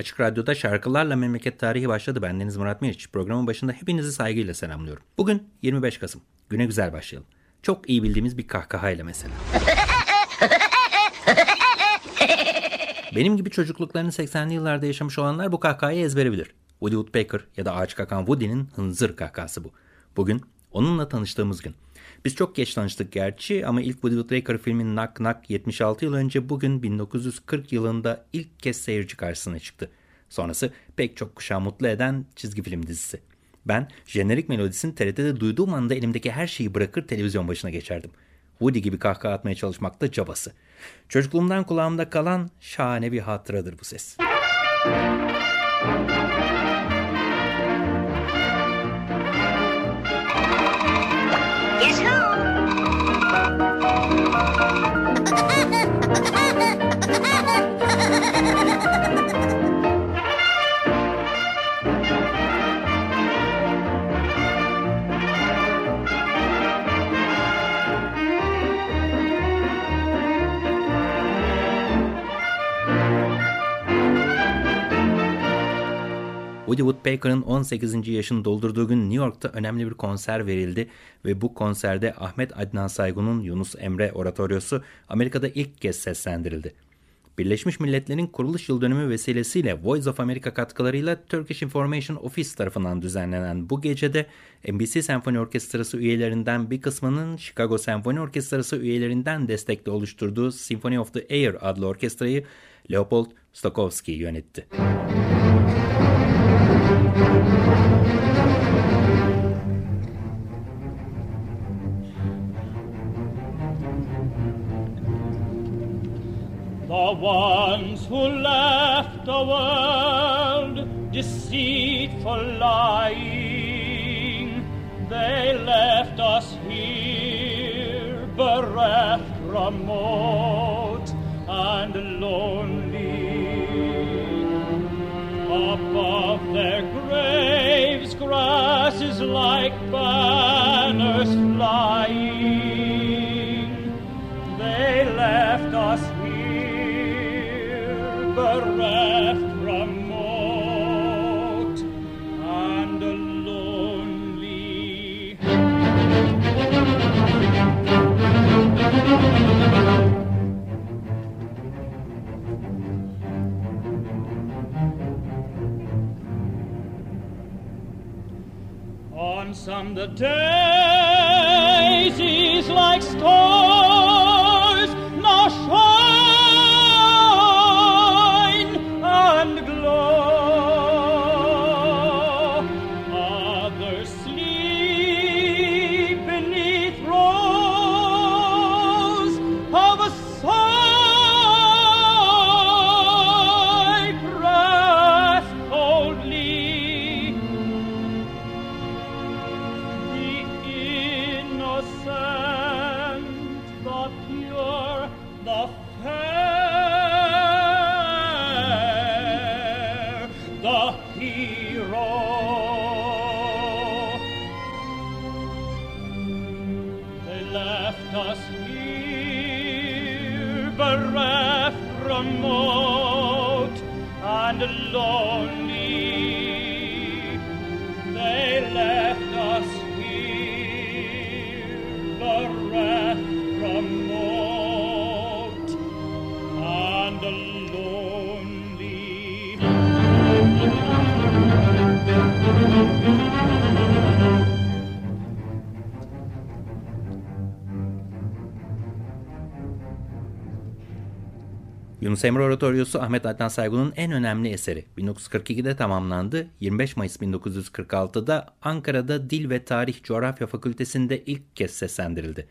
Açık Radyo'da şarkılarla memleket tarihi başladı. Ben Deniz Murat Meriç. Programın başında hepinizi saygıyla selamlıyorum. Bugün 25 Kasım. Güne güzel başlayalım. Çok iyi bildiğimiz bir kahkahayla mesela. Benim gibi çocukluklarını 80'li yıllarda yaşamış olanlar bu kahkahayı ezbere bilir. Woody Woodpecker ya da ağaç kakan Woody'nin hınzır kahkahası bu. Bugün onunla tanıştığımız gün. Biz çok geç tanıştık gerçi ama ilk Woody Woodpecker filmin Knock Knock 76 yıl önce bugün 1940 yılında ilk kez seyirci karşısına çıktı. Sonrası pek çok kuşağı mutlu eden çizgi film dizisi. Ben jenerik melodisini TRT'de duyduğum anda elimdeki her şeyi bırakır televizyon başına geçerdim. Woody gibi kahkaha atmaya çalışmakta cabası. Çocukluğumdan kulağımda kalan şahane bir hatıradır bu ses. Woody Woodpecker'ın 18. yaşını doldurduğu gün New York'ta önemli bir konser verildi ve bu konserde Ahmet Adnan Saygun'un Yunus Emre oratoryosu Amerika'da ilk kez seslendirildi. Birleşmiş Milletler'in kuruluş yıl dönümü vesilesiyle Voice of America katkılarıyla Turkish Information Office tarafından düzenlenen bu gecede NBC Senfoni Orkestrası üyelerinden bir kısmının Chicago Senfoni Orkestrası üyelerinden destekli oluşturduğu Symphony of the Air adlı orkestrayı Leopold Stokowski yönetti. The ones who left the world deceitful lying, they left us here bereft, remote, and lonely. Above their graves, grass is like banners flying. On some the daisies like stars Yunus Emre Oratoryosu Ahmet Adnan Saygun'un en önemli eseri. 1942'de tamamlandı. 25 Mayıs 1946'da Ankara'da Dil ve Tarih Coğrafya Fakültesi'nde ilk kez seslendirildi.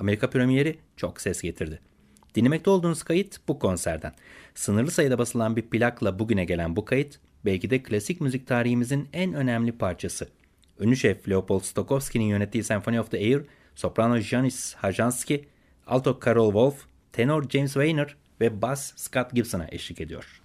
Amerika premieri çok ses getirdi. Dinlemekte olduğunuz kayıt bu konserden. Sınırlı sayıda basılan bir plakla bugüne gelen bu kayıt belki de klasik müzik tarihimizin en önemli parçası. Ünlü şef Leopold Stokowski'nin yönettiği Symphony of the Air, soprano Janis Hajanski, alto Carol Wolf, tenor James Weiner ve bass Scott Gibson'a eşlik ediyor.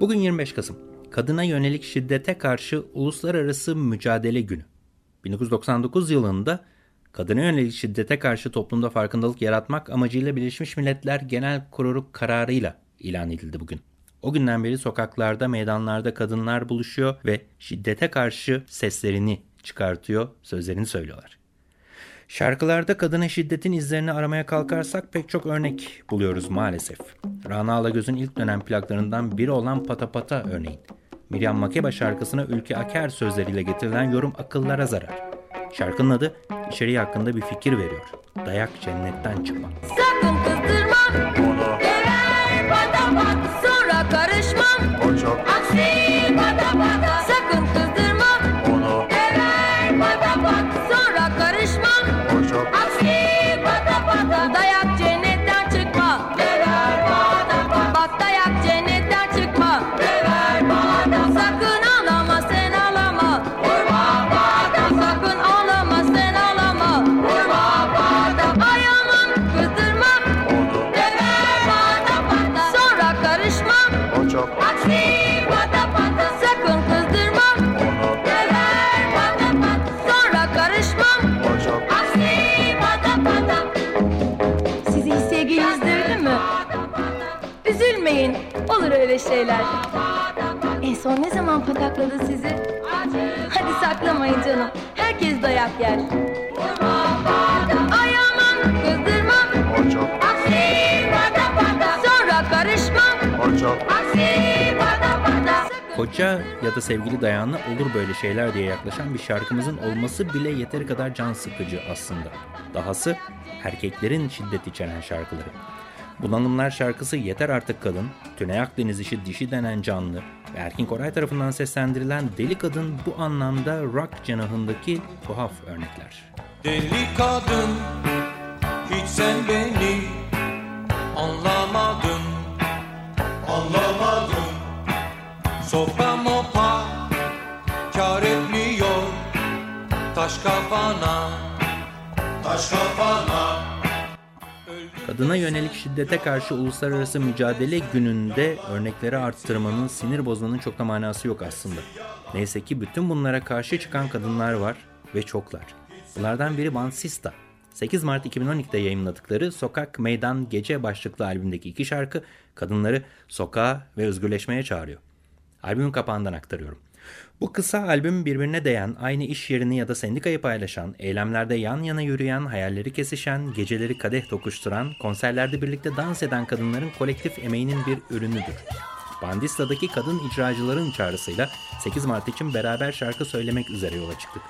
Bugün 25 Kasım. Kadına yönelik şiddete karşı Uluslararası Mücadele Günü. 1999 yılında kadına yönelik şiddete karşı toplumda farkındalık yaratmak amacıyla Birleşmiş Milletler Genel Kurulu kararıyla ilan edildi bugün. O günden beri sokaklarda, meydanlarda kadınlar buluşuyor ve şiddete karşı seslerini çıkartıyor, sözlerini söylüyorlar. Şarkılarda kadına şiddetin izlerini aramaya kalkarsak pek çok örnek buluyoruz maalesef. Rana Alagöz'ün ilk dönem plaklarından biri olan Pata Pata örneğin. Miriam Makeba şarkısına Ülke Aker sözleriyle getirilen yorum akıllara zarar. Şarkının adı içeriği hakkında bir fikir veriyor. Dayak cennetten çıkma. Sakın kızdırma Onu Geber pata pat Sonra karışmam o çok Aksi pata son ne zaman patakladı sizi? Hadi saklamayın canım. Herkes dayak yer. Ay aman kızdırmam. O çok Aksi pata pata Sonra karışmam. O çok Aksi pata pata Koca ya da sevgili dayanla olur böyle şeyler diye yaklaşan bir şarkımızın olması bile yeteri kadar can sıkıcı aslında. Dahası erkeklerin şiddet içeren şarkıları. Bunalımlar şarkısı Yeter Artık Kadın, Tüney Akdeniz işi Dişi denen canlı ve Erkin Koray tarafından seslendirilen Deli Kadın bu anlamda rock cenahındaki tuhaf örnekler. Deli kadın hiç sen beni anlamadın. Anlamadın. Sopa mopa kar etmiyor. Taş kafana Taş kafana Kadına yönelik şiddete karşı uluslararası mücadele gününde örnekleri arttırmanın, sinir bozmanın çok da manası yok aslında. Neyse ki bütün bunlara karşı çıkan kadınlar var ve çoklar. Bunlardan biri Bansista. 8 Mart 2012'de yayınladıkları Sokak Meydan Gece başlıklı albümdeki iki şarkı kadınları sokağa ve özgürleşmeye çağırıyor. Albümün kapağından aktarıyorum. Bu kısa albüm birbirine değen, aynı iş yerini ya da sendikayı paylaşan, eylemlerde yan yana yürüyen, hayalleri kesişen, geceleri kadeh tokuşturan, konserlerde birlikte dans eden kadınların kolektif emeğinin bir ürünüdür. Bandista'daki kadın icracıların çağrısıyla 8 Mart için beraber şarkı söylemek üzere yola çıktık.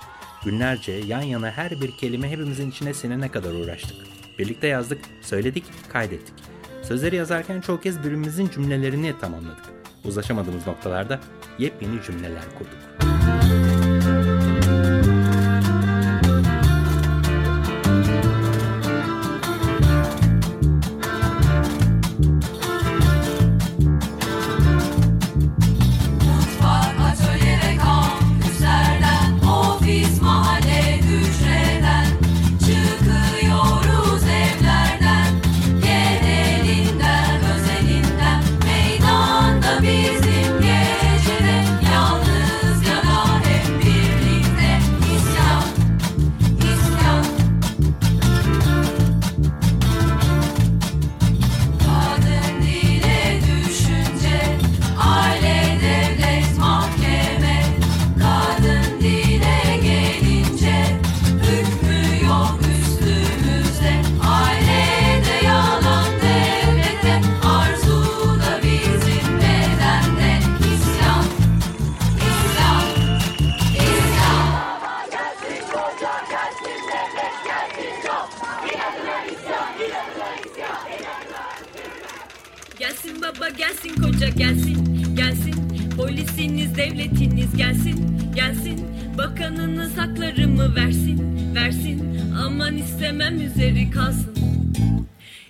Günlerce yan yana her bir kelime hepimizin içine sinene kadar uğraştık. Birlikte yazdık, söyledik, kaydettik. Sözleri yazarken çoğu kez birbirimizin cümlelerini tamamladık. Uzlaşamadığımız noktalarda yepyeni cümleler kurduk. Baba gelsin koca gelsin gelsin polisiniz devletiniz gelsin gelsin bakanınız haklarımı versin versin aman istemem üzeri kalsın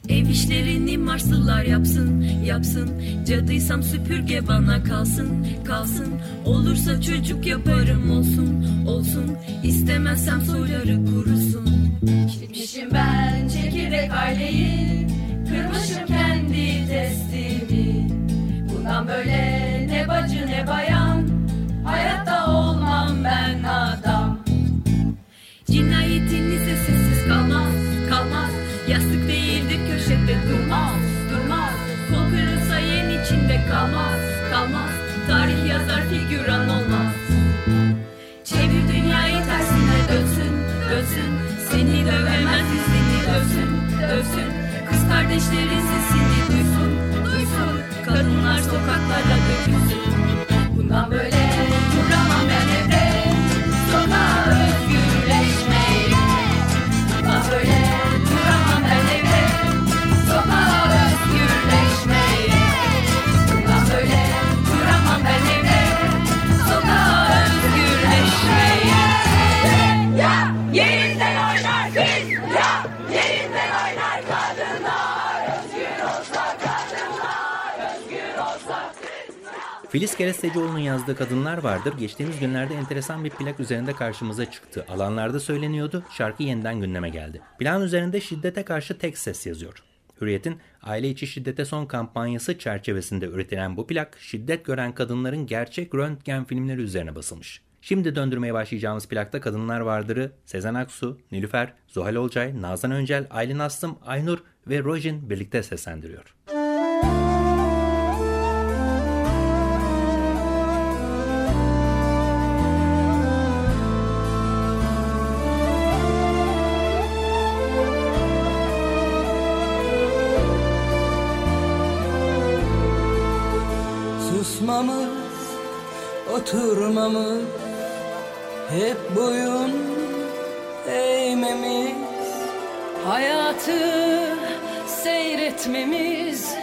Ev işlerini Marslılar yapsın, yapsın. Cadıysam süpürge bana kalsın, kalsın. Olursa çocuk yaparım olsun, olsun. İstemezsem soyları kurusun. Gitmişim ben çekirdek aileyi Kırmışım kendi testimi Bundan böyle ne bacı ne bayan Hayatta olmam ben adam Cinayetinize sessiz kalmaz, kalmaz. Yastık değildir köşede durmaz, durmaz. Kol kırılsa yen içinde kalmaz, kalmaz. Tarih yazar figüran olmaz. Çevir dünyayı tersine dönsün, dönsün. Seni dövemez yüzünü dövsün, dövsün. Kız kardeşlerin Filiz Kerestecioğlu'nun yazdığı Kadınlar Vardır geçtiğimiz günlerde enteresan bir plak üzerinde karşımıza çıktı. Alanlarda söyleniyordu, şarkı yeniden gündeme geldi. Plan üzerinde şiddete karşı tek ses yazıyor. Hürriyet'in aile içi şiddete son kampanyası çerçevesinde üretilen bu plak, şiddet gören kadınların gerçek röntgen filmleri üzerine basılmış. Şimdi döndürmeye başlayacağımız plakta Kadınlar Vardır'ı Sezen Aksu, Nilüfer, Zuhal Olcay, Nazan Öncel, Aylin Aslım, Aynur ve Rojin birlikte seslendiriyor. Oturmamız, hep boyun eğmemiz, hayatı seyretmemiz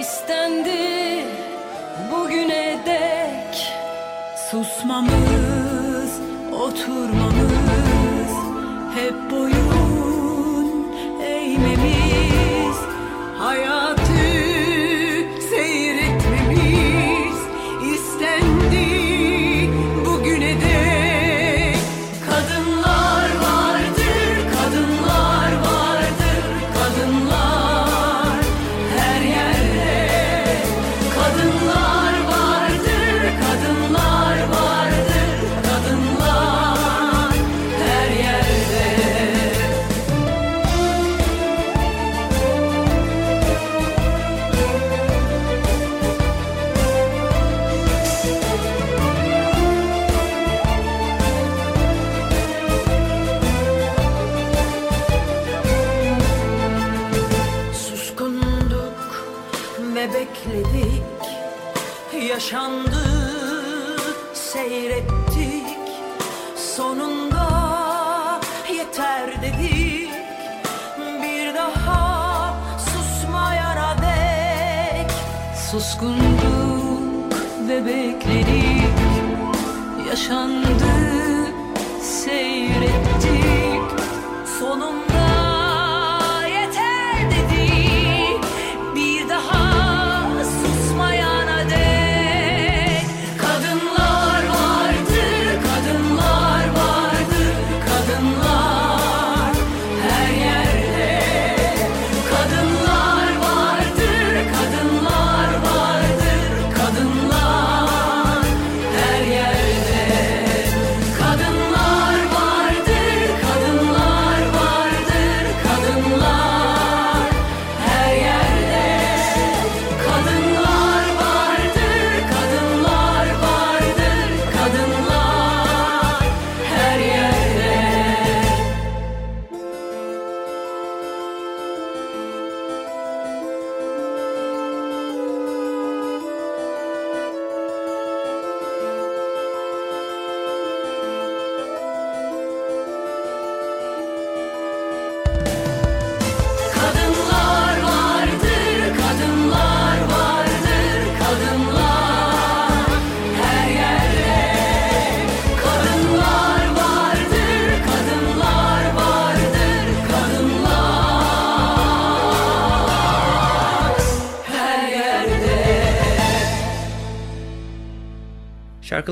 istendi bugüne dek. Susmamız, oturmamız, Suskunduk ve bekledik Yaşandı seyrettik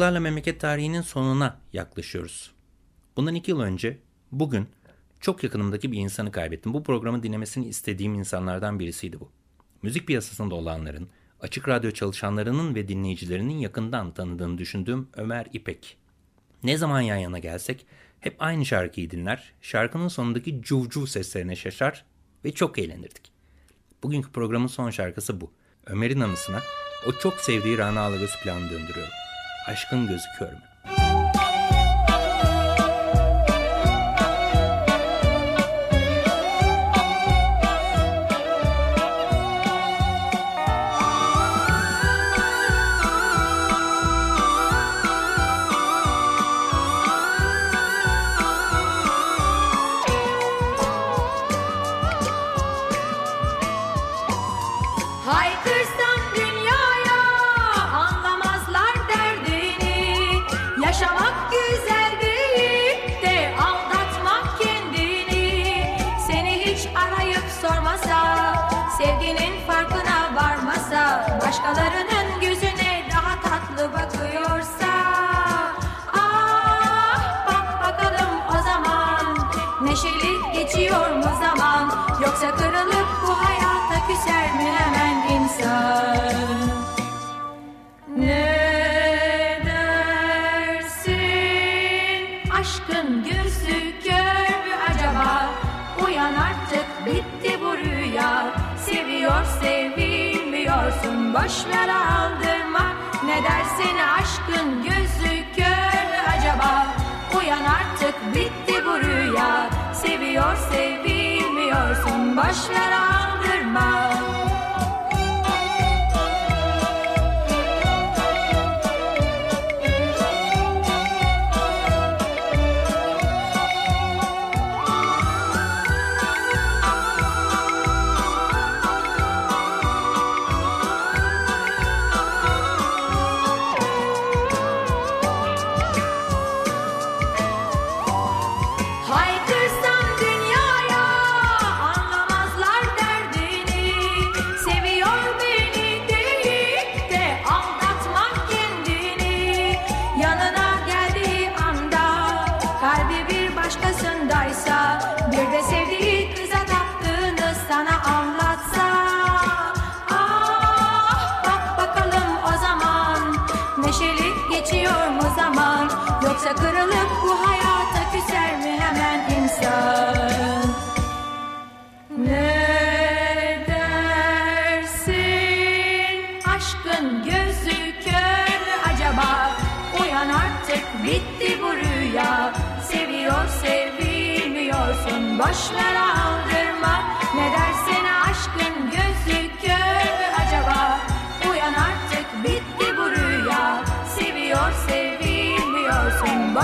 Şarkılarla memleket tarihinin sonuna yaklaşıyoruz. Bundan iki yıl önce bugün çok yakınımdaki bir insanı kaybettim. Bu programı dinlemesini istediğim insanlardan birisiydi bu. Müzik piyasasında olanların, açık radyo çalışanlarının ve dinleyicilerinin yakından tanıdığını düşündüğüm Ömer İpek. Ne zaman yan yana gelsek hep aynı şarkıyı dinler, şarkının sonundaki cuvcuv seslerine şaşar ve çok eğlenirdik. Bugünkü programın son şarkısı bu. Ömer'in anısına o çok sevdiği Rana Alagöz planı döndürüyorum. Aşkın gözü kör sevilmiyorsun boş ver aldırma. Ne dersin aşkın gözü kör acaba? Uyan artık bitti bu rüya. Seviyor sevilmiyorsun boş ver aldırma Yoksa kırılıp bu hayata küser mi hemen insan? Ne dersin? Aşkın gözü kör mü acaba? Uyan artık bitti bu rüya. Seviyor sevilmiyorsun boş ver aldırma. Ne dersin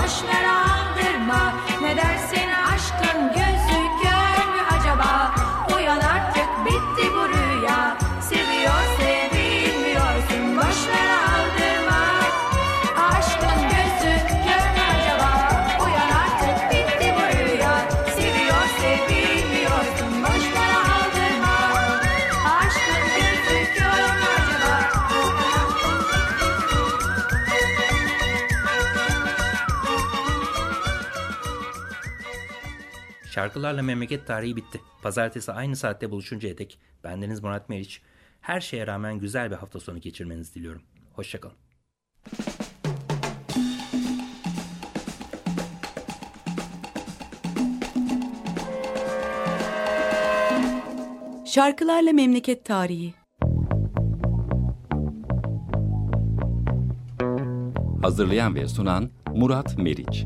boş ver Şarkılarla memleket tarihi bitti. Pazartesi aynı saatte buluşuncaya dek bendeniz Murat Meriç. Her şeye rağmen güzel bir hafta sonu geçirmenizi diliyorum. Hoşçakalın. Şarkılarla Memleket Tarihi Hazırlayan ve sunan Murat Meriç.